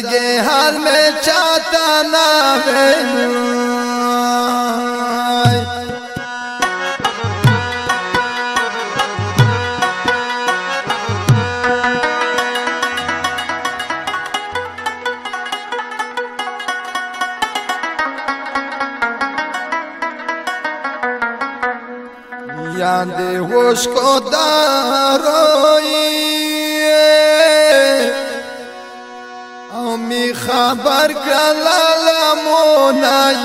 Κι εγέ χαλ με τσάτα να βελουάει Μουσική می خبر کلا لمونای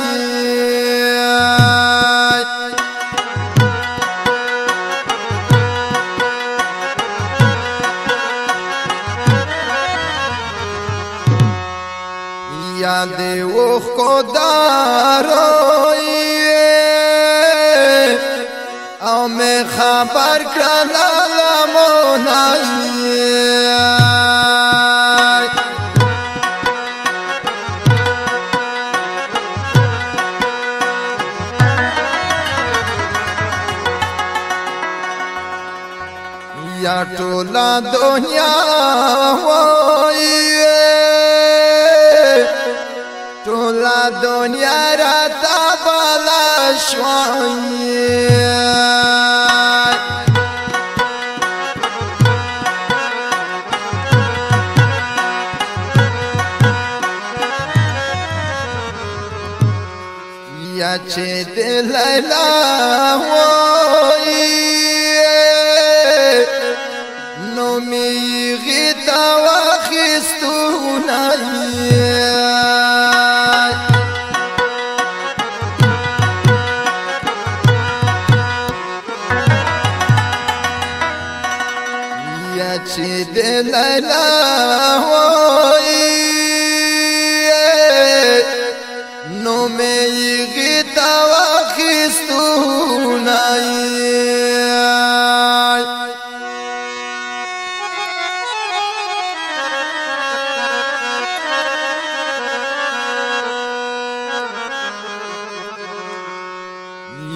یاد وخ کو داروي او مې خبر کړه لمونای یا ټولا دنیا وای ټولا دنیا را تبلا شوای چې دل لیلا وای غیتا واخستونه یا چې دلاله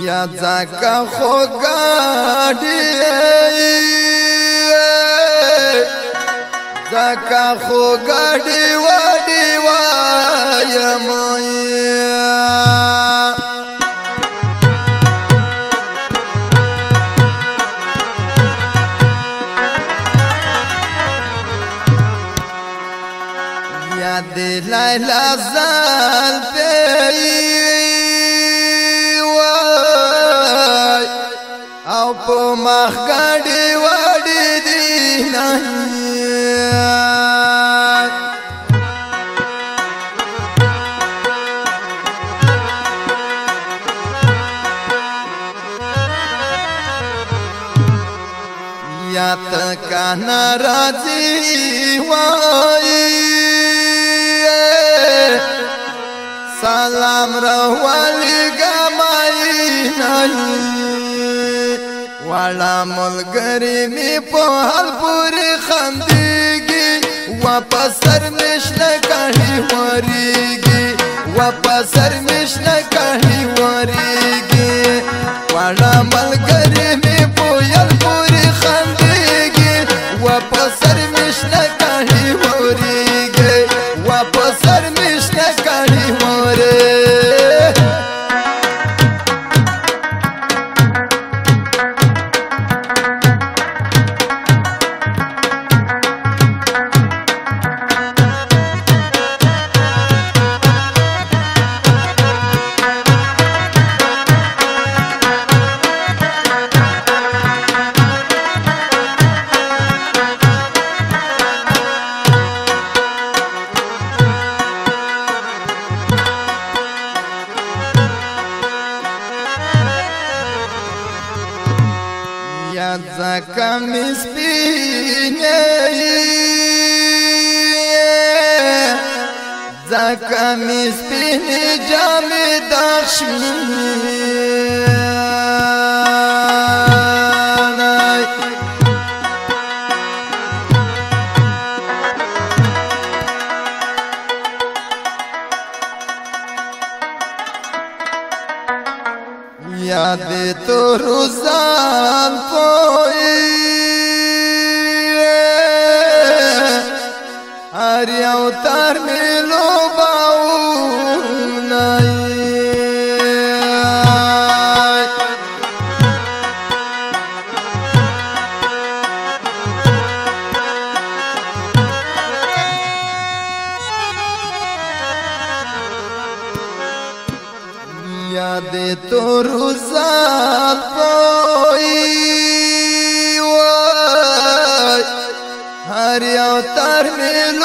دنیا ځکه خو ګاډي ځکه خو ګاډي وډي وایم یاد لیلا مخ گاڑی واڑی دی نحیات یا تکا نرازی وائی سلام روالی گمائی نحیات والا ملګری می په هر پوری خندېږي واپس سر مشنه کاهي وریږي واپس سر مشنه کاهي وریږي والا ملګری می په هر پوری خندېږي واپس سر مشنه کاهي وریږي واپس سر مشنه کاهي وریږي زیاد زکا مسپینه زکا مسپینه جامد دخشمه اوتر ملو باونا یاد تو روزا پوئی हरियो तर मिलो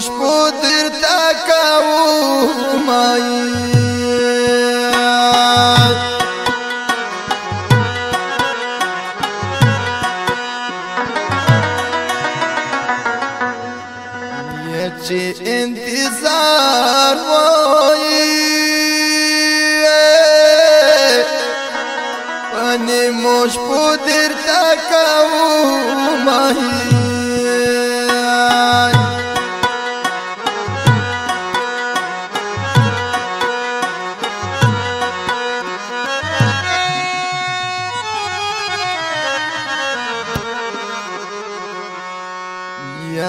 شپو در تکاو مایه چې انتظار وای پنه مش پودر تکاو ماهی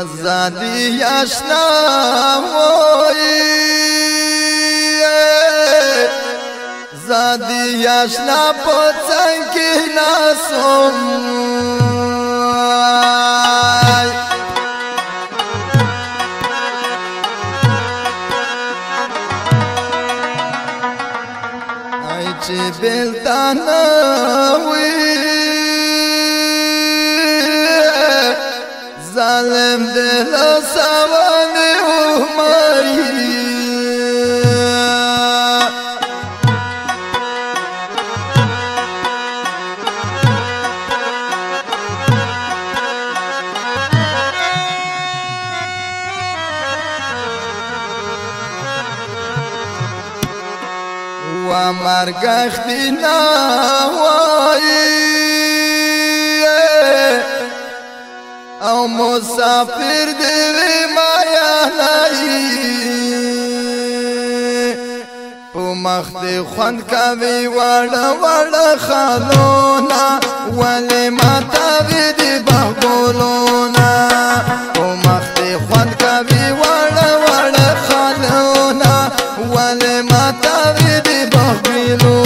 آزادی آشنا وای زادی آشنا پڅنګ کې ناسوم چې بلتانه طالب د سوان عمري ومرګ اختنا وایي او مسافر دی وی مایا لای په مخ دی خوند کوي وړه وړه خالونه ولې ماته دی بغولونه په مخ دی خوند کوي وړه وړه خالونه ولې ماته دی بغولونه